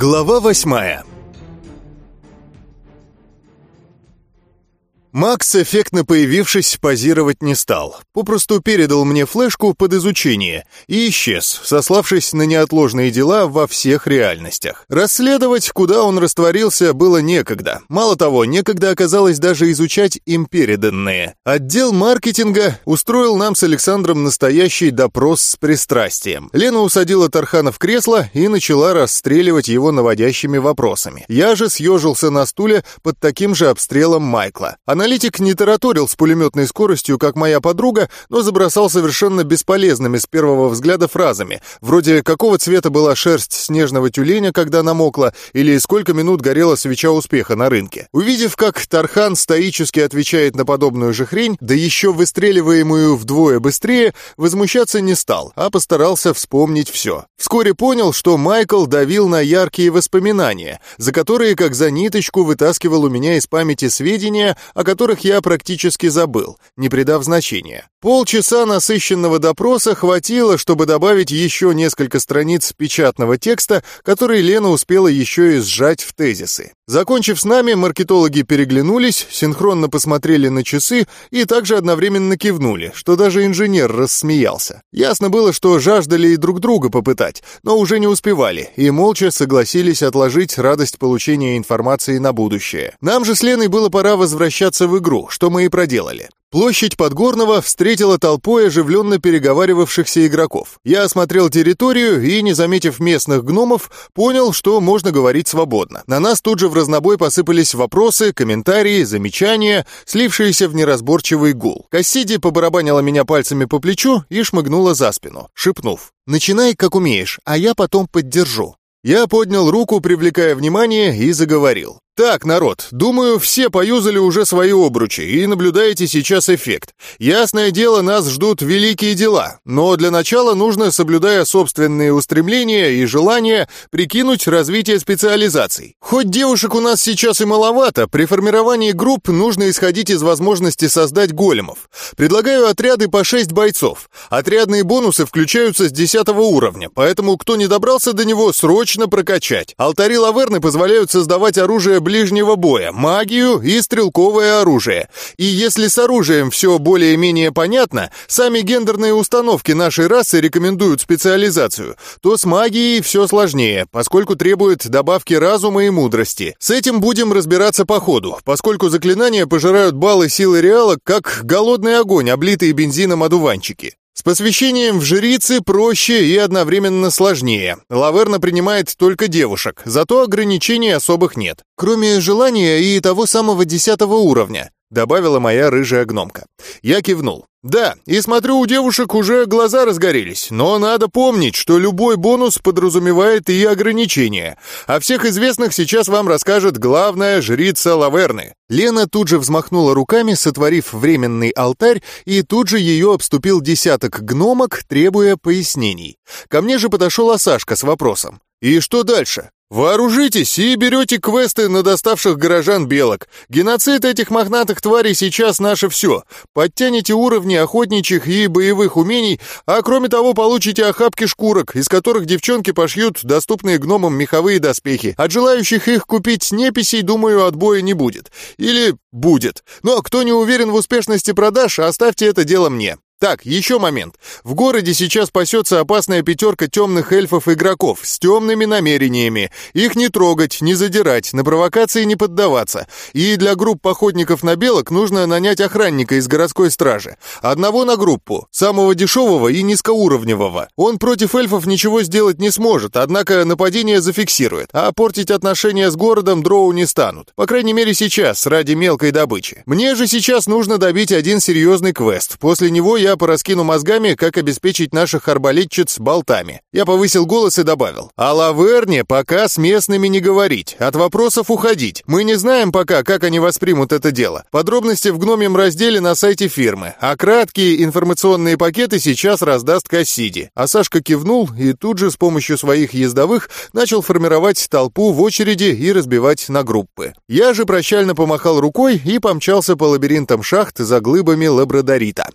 Глава восьмая Макс, эффектно появившись, позировать не стал. Попросту передал мне флешку под изучение и исчез, сославшись на неотложные дела во всех реальностях. Расследовать, куда он растворился, было некогда. Мало того, некогда оказалось даже изучать им переданные. Отдел маркетинга устроил нам с Александром настоящий допрос с пристрастием. Лена усадила Тархана в кресло и начала расстреливать его наводящими вопросами. Я же съежился на стуле под таким же обстрелом Майкла. Аналитик не тараторил с пулеметной скоростью, как моя подруга, но забросал совершенно бесполезными с первого взгляда фразами, вроде «какого цвета была шерсть снежного тюленя, когда намокла?» или «сколько минут горела свеча успеха на рынке?». Увидев, как Тархан стоически отвечает на подобную же хрень, да еще выстреливаемую вдвое быстрее, возмущаться не стал, а постарался вспомнить все. Вскоре понял, что Майкл давил на яркие воспоминания, за которые, как за ниточку, вытаскивал у меня из памяти сведения, о которых я практически забыл, не придав значения. Полчаса насыщенного допроса хватило, чтобы добавить еще несколько страниц печатного текста, который Лена успела еще и сжать в тезисы. Закончив с нами, маркетологи переглянулись, синхронно посмотрели на часы и также одновременно кивнули, что даже инженер рассмеялся. Ясно было, что жаждали и друг друга попытать, но уже не успевали, и молча согласились отложить радость получения информации на будущее. Нам же с Леной было пора возвращаться в игру, что мы и проделали. Площадь Подгорного встретила толпой оживленно переговаривавшихся игроков. Я осмотрел территорию и, не заметив местных гномов, понял, что можно говорить свободно. На нас тут же в разнобой посыпались вопросы, комментарии, замечания, слившиеся в неразборчивый гул. Кассиди побарабанила меня пальцами по плечу и шмыгнула за спину, шепнув. «Начинай, как умеешь, а я потом поддержу». Я поднял руку, привлекая внимание, и заговорил. Так, народ, думаю, все поюзали уже свои обручи и наблюдаете сейчас эффект. Ясное дело, нас ждут великие дела, но для начала нужно, соблюдая собственные устремления и желания, прикинуть развитие специализаций. Хоть девушек у нас сейчас и маловато, при формировании групп нужно исходить из возможности создать големов. Предлагаю отряды по 6 бойцов. Отрядные бонусы включаются с 10 уровня, поэтому кто не добрался до него, срочно прокачать. Алтари Лаверны позволяют создавать оружие ближнего боя, магию и стрелковое оружие. И если с оружием все более-менее понятно, сами гендерные установки нашей расы рекомендуют специализацию, то с магией все сложнее, поскольку требует добавки разума и мудрости. С этим будем разбираться по ходу, поскольку заклинания пожирают баллы силы реала, как голодный огонь, облитые бензином одуванчики. С посвящением в жрицы проще и одновременно сложнее. Лаверна принимает только девушек, зато ограничений особых нет. Кроме желания и того самого десятого уровня. — добавила моя рыжая гномка. Я кивнул. «Да, и смотрю, у девушек уже глаза разгорелись, но надо помнить, что любой бонус подразумевает и ограничения. О всех известных сейчас вам расскажет главная жрица Лаверны». Лена тут же взмахнула руками, сотворив временный алтарь, и тут же ее обступил десяток гномок, требуя пояснений. Ко мне же подошел Асашка с вопросом. «И что дальше?» Вооружитесь и берете квесты на доставших горожан белок. Геноцид этих мохнатых тварей сейчас наше все. Подтяните уровни охотничьих и боевых умений, а кроме того получите охапки шкурок, из которых девчонки пошьют доступные гномам меховые доспехи. От желающих их купить неписей, думаю, отбоя не будет. Или будет. Но кто не уверен в успешности продаж, оставьте это дело мне. Так, еще момент. В городе сейчас пасется опасная пятерка темных эльфов-игроков с темными намерениями. Их не трогать, не задирать, на провокации не поддаваться. И для групп походников на белок нужно нанять охранника из городской стражи. Одного на группу, самого дешевого и низкоуровневого. Он против эльфов ничего сделать не сможет, однако нападение зафиксирует. А портить отношения с городом дроу не станут. По крайней мере сейчас, ради мелкой добычи. Мне же сейчас нужно добить один серьезный квест. После него я я пораскину мозгами, как обеспечить наших арбалетчиц болтами. Я повысил голос и добавил. О Лаверне пока с местными не говорить, от вопросов уходить. Мы не знаем пока, как они воспримут это дело. Подробности в гномьем разделе на сайте фирмы, а краткие информационные пакеты сейчас раздаст Кассиди. А Сашка кивнул и тут же с помощью своих ездовых начал формировать толпу в очереди и разбивать на группы. Я же прощально помахал рукой и помчался по лабиринтам шахт за глыбами лабрадорита.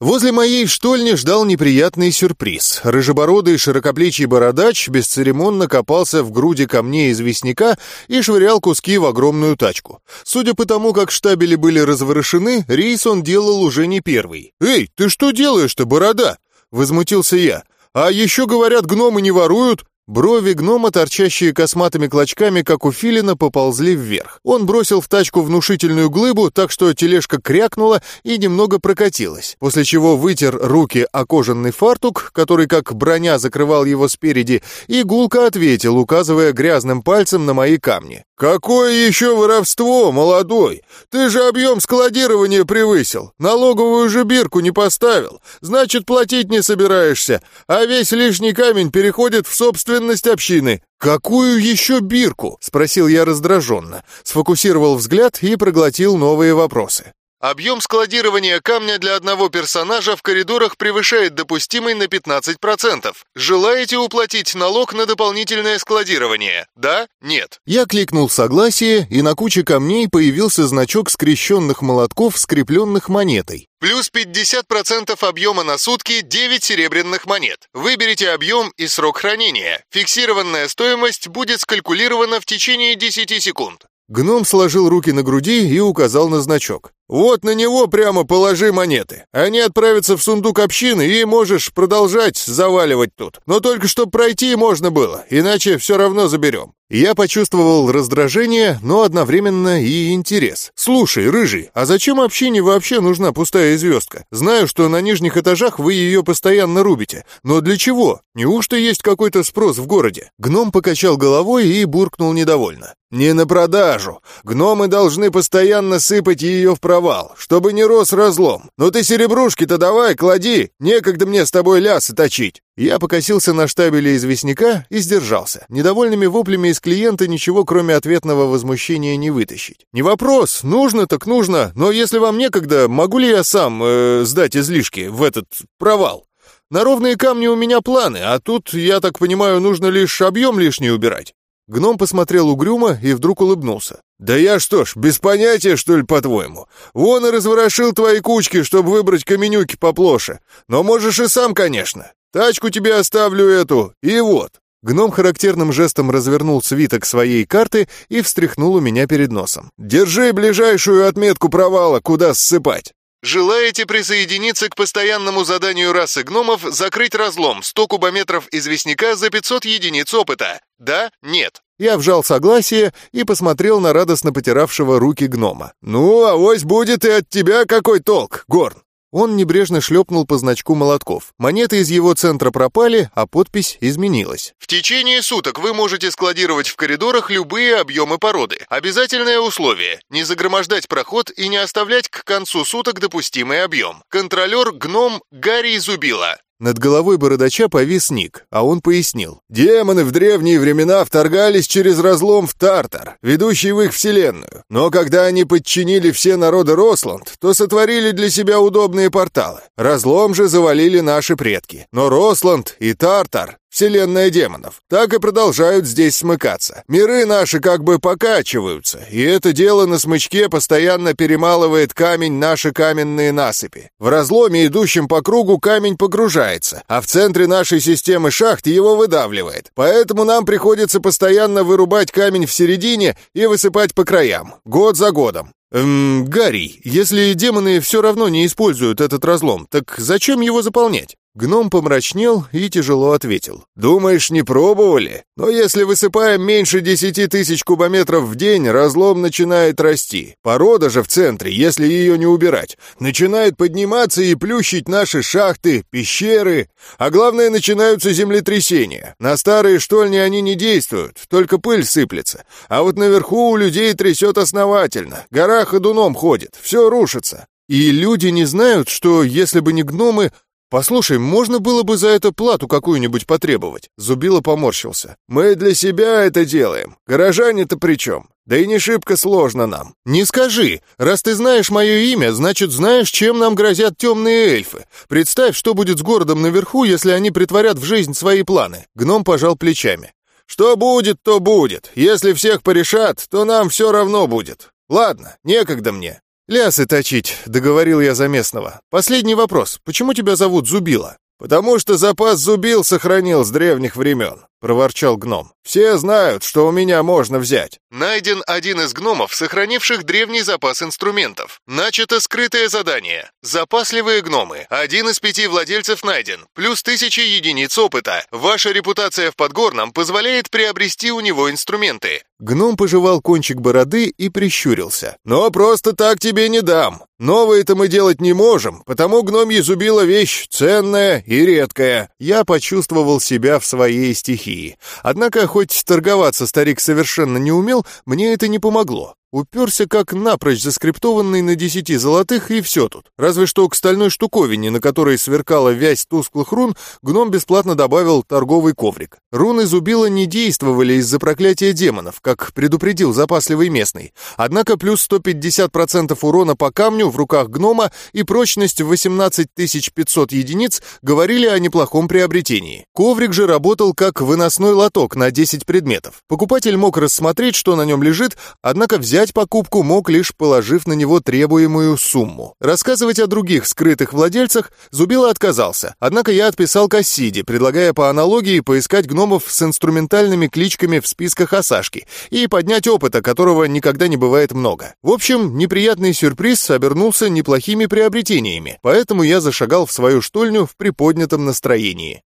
Возле моей штольни ждал неприятный сюрприз. Рыжебородый широкоплечий бородач бесцеремонно копался в груди камней известняка и швырял куски в огромную тачку. Судя по тому, как штабели были разворошены, рейс он делал уже не первый. «Эй, ты что делаешь-то, борода?» — возмутился я. «А еще, говорят, гномы не воруют. Брови гнома, торчащие косматыми клочками, как у филина, поползли вверх. Он бросил в тачку внушительную глыбу, так что тележка крякнула и немного прокатилась, после чего вытер руки о кожаный фартук, который как броня закрывал его спереди, и гулко ответил, указывая грязным пальцем на мои камни. «Какое еще воровство, молодой? Ты же объем складирования превысил, налоговую же бирку не поставил, значит, платить не собираешься, а весь лишний камень переходит в собственность общины. «Какую еще бирку?» — спросил я раздраженно, сфокусировал взгляд и проглотил новые вопросы. Объем складирования камня для одного персонажа в коридорах превышает допустимый на 15%. Желаете уплатить налог на дополнительное складирование? Да? Нет? Я кликнул «Согласие», и на куче камней появился значок скрещенных молотков, скрепленных монетой. Плюс 50% объема на сутки 9 серебряных монет. Выберите объем и срок хранения. Фиксированная стоимость будет скалькулирована в течение 10 секунд. Гном сложил руки на груди и указал на значок. «Вот на него прямо положи монеты. Они отправятся в сундук общины, и можешь продолжать заваливать тут. Но только чтобы пройти можно было, иначе все равно заберем». Я почувствовал раздражение, но одновременно и интерес. «Слушай, Рыжий, а зачем общине вообще нужна пустая звездка? Знаю, что на нижних этажах вы ее постоянно рубите. Но для чего? Неужто есть какой-то спрос в городе?» Гном покачал головой и буркнул недовольно. «Не на продажу. Гномы должны постоянно сыпать ее в провал, чтобы не рос разлом. Но ты серебрушки-то давай, клади, некогда мне с тобой лясы точить». Я покосился на штабеле известняка и сдержался. Недовольными воплями из клиента ничего, кроме ответного возмущения, не вытащить. «Не вопрос, нужно так нужно, но если вам некогда, могу ли я сам э, сдать излишки в этот провал?» На ровные камни у меня планы, а тут, я так понимаю, нужно лишь объем лишний убирать. Гном посмотрел угрюмо и вдруг улыбнулся. «Да я что ж, без понятия, что ли, по-твоему? Вон и разворошил твои кучки, чтобы выбрать каменюки поплоше. Но можешь и сам, конечно. Тачку тебе оставлю эту, и вот». Гном характерным жестом развернул свиток своей карты и встряхнул у меня перед носом. «Держи ближайшую отметку провала, куда ссыпать». Желаете присоединиться к постоянному заданию расы гномов закрыть разлом 100 кубометров известняка за 500 единиц опыта? Да? Нет? Я вжал согласие и посмотрел на радостно потиравшего руки гнома. «Ну, авось будет и от тебя какой толк, Горн!» Он небрежно шлепнул по значку молотков. Монеты из его центра пропали, а подпись изменилась. «В течение суток вы можете складировать в коридорах любые объемы породы. Обязательное условие – не загромождать проход и не оставлять к концу суток допустимый объем. Контролер гном Гарри Зубила. Над головой бородача повис ник, а он пояснил. «Демоны в древние времена вторгались через разлом в Тартар, ведущий в их вселенную. Но когда они подчинили все народы Росланд, то сотворили для себя удобные порталы. Разлом же завалили наши предки. Но Росланд и Тартар вселенная демонов, так и продолжают здесь смыкаться. Миры наши как бы покачиваются, и это дело на смычке постоянно перемалывает камень наши каменные насыпи. В разломе, идущем по кругу, камень погружается, а в центре нашей системы шахт его выдавливает. Поэтому нам приходится постоянно вырубать камень в середине и высыпать по краям, год за годом. «Эм, Гарри, если демоны все равно не используют этот разлом, так зачем его заполнять?» Гном помрачнел и тяжело ответил. «Думаешь, не пробовали? Но если высыпаем меньше десяти тысяч кубометров в день, разлом начинает расти. Порода же в центре, если ее не убирать, начинает подниматься и плющить наши шахты, пещеры. А главное, начинаются землетрясения. На старые штольни они не действуют, только пыль сыплется. А вот наверху у людей трясет основательно. Гора ходуном ходит, все рушится. И люди не знают, что если бы не гномы, «Послушай, можно было бы за это плату какую-нибудь потребовать?» Зубило поморщился. «Мы для себя это делаем. Горожане-то при чем? Да и не шибко сложно нам». «Не скажи. Раз ты знаешь мое имя, значит, знаешь, чем нам грозят темные эльфы. Представь, что будет с городом наверху, если они притворят в жизнь свои планы». Гном пожал плечами. «Что будет, то будет. Если всех порешат, то нам все равно будет. Ладно, некогда мне. «Лясы точить», — договорил я за местного. «Последний вопрос. Почему тебя зовут Зубила?» «Потому что запас зубил сохранил с древних времен», — проворчал гном. «Все знают, что у меня можно взять». Найден один из гномов, сохранивших древний запас инструментов. Начато скрытое задание. Запасливые гномы. Один из пяти владельцев найден. Плюс тысячи единиц опыта. Ваша репутация в Подгорном позволяет приобрести у него инструменты. Гном пожевал кончик бороды и прищурился. «Но просто так тебе не дам. Новые-то мы делать не можем, потому гномья зубила вещь ценная и редкая». Я почувствовал себя в своей стихии. Однако, хоть торговаться старик совершенно не умел, мне это не помогло. Уперся как напрочь заскриптованный на десяти золотых, и все тут. Разве что к стальной штуковине, на которой сверкала вязь тусклых рун, гном бесплатно добавил торговый коврик. Руны зубила не действовали из-за проклятия демонов, как предупредил запасливый местный. Однако плюс 150% урона по камню в руках гнома и прочность в 18 500 единиц говорили о неплохом приобретении. Коврик же работал как выносной лоток на 10 предметов. Покупатель мог рассмотреть, что на нем лежит, однако взять Взять покупку мог лишь положив на него требуемую сумму. Рассказывать о других скрытых владельцах Зубила отказался, однако я отписал Кассиде, предлагая по аналогии поискать гномов с инструментальными кличками в списках Осашки и поднять опыта, которого никогда не бывает много. В общем, неприятный сюрприз обернулся неплохими приобретениями, поэтому я зашагал в свою штольню в приподнятом настроении.